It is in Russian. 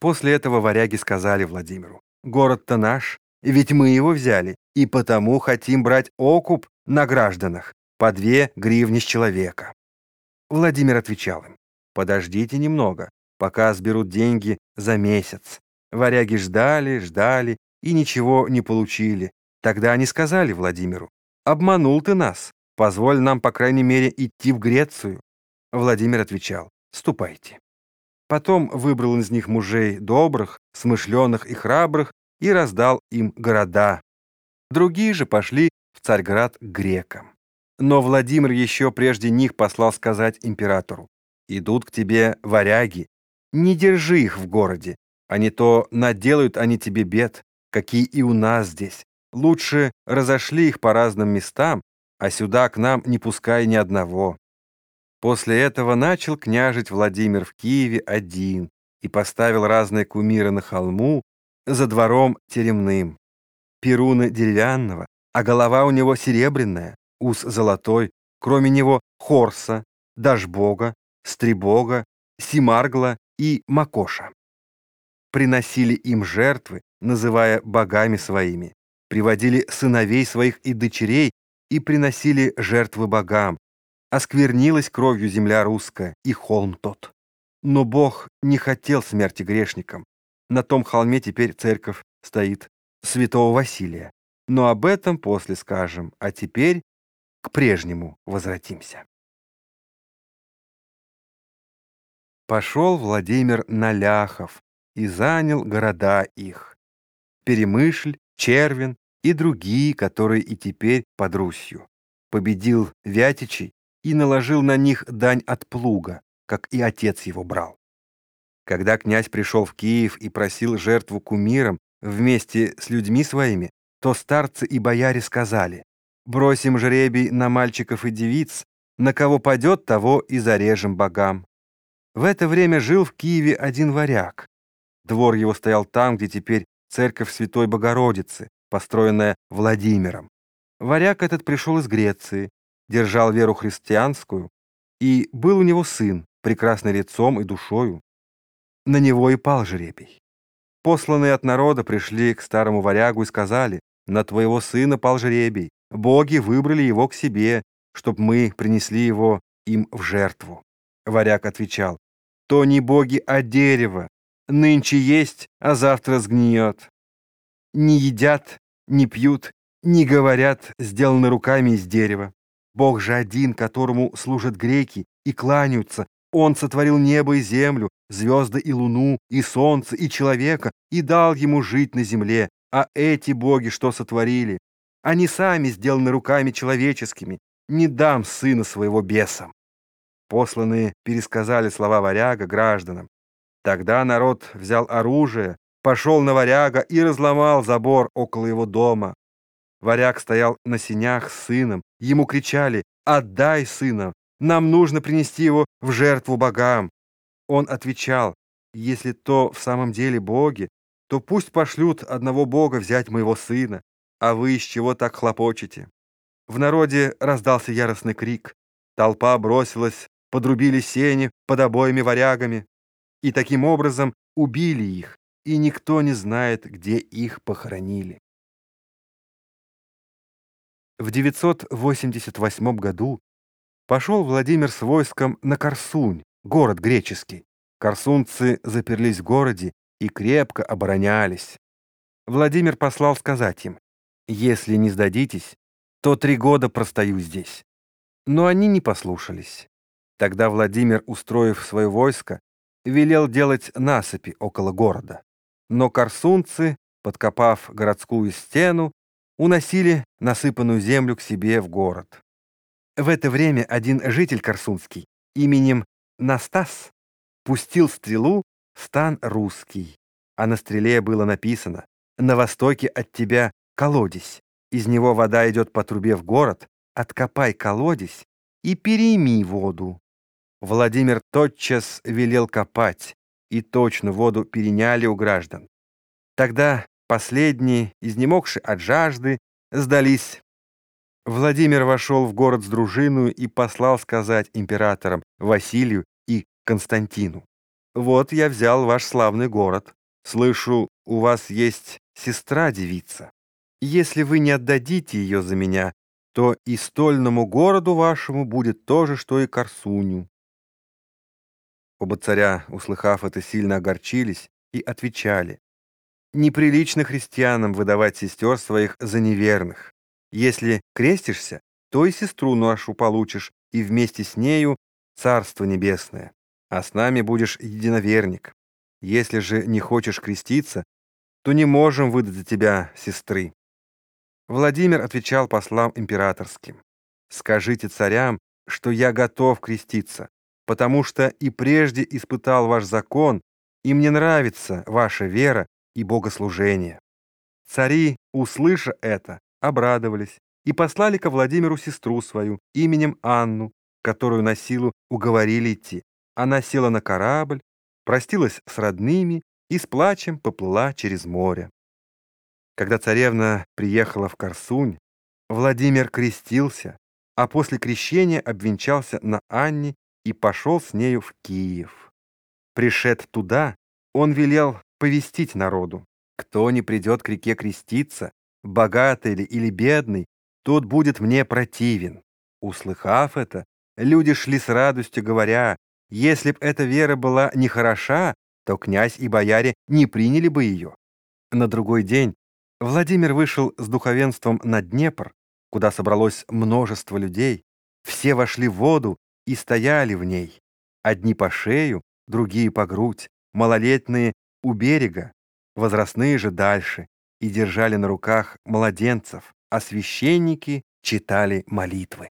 После этого варяги сказали Владимиру, «Город-то наш, ведь мы его взяли, и потому хотим брать окуп на гражданах, по две гривни с человека». Владимир отвечал им, «Подождите немного, пока сберут деньги за месяц». Варяги ждали, ждали и ничего не получили. Тогда они сказали Владимиру, «Обманул ты нас, позволь нам, по крайней мере, идти в Грецию». Владимир отвечал, «Ступайте». Потом выбрал из них мужей добрых, смышленых и храбрых и раздал им города. Другие же пошли в Царьград к грекам. Но Владимир еще прежде них послал сказать императору, «Идут к тебе варяги, не держи их в городе, а не то наделают они тебе бед, какие и у нас здесь. Лучше разошли их по разным местам, а сюда к нам не пускай ни одного». После этого начал княжить Владимир в Киеве один и поставил разные кумиры на холму за двором теремным. Перуна деревянного, а голова у него серебряная, ус золотой, кроме него Хорса, Дашбога, Стребога, Симаргла и Макоша. Приносили им жертвы, называя богами своими, приводили сыновей своих и дочерей и приносили жертвы богам, Осквернилась кровью земля русская и холм тот. Но Бог не хотел смерти грешникам. На том холме теперь церковь стоит святого Василия. Но об этом после скажем, а теперь к прежнему возвратимся. Пошел Владимир на Ляхов и занял города их. Перемышль, Червин и другие, которые и теперь под Русью. Победил Вятичей и наложил на них дань от плуга, как и отец его брал. Когда князь пришел в Киев и просил жертву кумирам вместе с людьми своими, то старцы и бояре сказали, «Бросим жребий на мальчиков и девиц, на кого падет, того и зарежем богам». В это время жил в Киеве один варяг. Двор его стоял там, где теперь церковь Святой Богородицы, построенная Владимиром. Варяг этот пришел из Греции, держал веру христианскую, и был у него сын, прекрасный лицом и душою. На него и пал жребий. Посланные от народа пришли к старому варягу и сказали, «На твоего сына пал жребий, боги выбрали его к себе, чтоб мы принесли его им в жертву». Варяг отвечал, «То не боги, а дерево. Нынче есть, а завтра сгниет. Не едят, не пьют, не говорят, сделаны руками из дерева. Бог же один, которому служат греки и кланяются. Он сотворил небо и землю, звезды и луну, и солнце, и человека, и дал ему жить на земле. А эти боги что сотворили? Они сами сделаны руками человеческими. Не дам сына своего бесам. Посланные пересказали слова варяга гражданам. Тогда народ взял оружие, пошел на варяга и разломал забор около его дома. Варяг стоял на синях с сыном. Ему кричали «Отдай сына! Нам нужно принести его в жертву богам!» Он отвечал «Если то в самом деле боги, то пусть пошлют одного бога взять моего сына, а вы из чего так хлопочете?» В народе раздался яростный крик. Толпа бросилась, подрубили сени под обоими варягами. И таким образом убили их, и никто не знает, где их похоронили. В 988 году пошел Владимир с войском на Корсунь, город греческий. Корсунцы заперлись в городе и крепко оборонялись. Владимир послал сказать им, «Если не сдадитесь, то три года простою здесь». Но они не послушались. Тогда Владимир, устроив свое войско, велел делать насыпи около города. Но корсунцы, подкопав городскую стену, уносили насыпанную землю к себе в город. В это время один житель Корсунский именем Настас пустил стрелу в стан русский, а на стреле было написано «На востоке от тебя колодец, из него вода идет по трубе в город, откопай колодец и перейми воду». Владимир тотчас велел копать, и точно воду переняли у граждан. Тогда Последние, изнемогшие от жажды, сдались. Владимир вошел в город с дружиной и послал сказать императорам Василию и Константину. Вот я взял ваш славный город. Слышу, у вас есть сестра-девица. Если вы не отдадите ее за меня, то и стольному городу вашему будет то же, что и Корсуню». Оба царя, услыхав это, сильно огорчились и отвечали, «Неприлично христианам выдавать сестер своих за неверных. Если крестишься, то и сестру нашу получишь, и вместе с нею Царство Небесное, а с нами будешь единоверник. Если же не хочешь креститься, то не можем выдать за тебя сестры». Владимир отвечал послам императорским, «Скажите царям, что я готов креститься, потому что и прежде испытал ваш закон, и мне нравится ваша вера и богослужение». Цари, услыша это, обрадовались и послали ко Владимиру сестру свою именем Анну, которую на силу уговорили идти. Она села на корабль, простилась с родными и с плачем поплыла через море. Когда царевна приехала в Корсунь, Владимир крестился, а после крещения обвенчался на Анне и пошел с нею в Киев. Пришед туда, он велел повестить народу. Кто не придет к реке креститься, богатый ли или бедный, тот будет мне противен. Услыхав это, люди шли с радостью, говоря, если б эта вера была нехороша, то князь и бояре не приняли бы ее. На другой день Владимир вышел с духовенством на Днепр, куда собралось множество людей. Все вошли в воду и стояли в ней. Одни по шею, другие по грудь, малолетние у берега, возрастные же дальше, и держали на руках младенцев, а священники читали молитвы.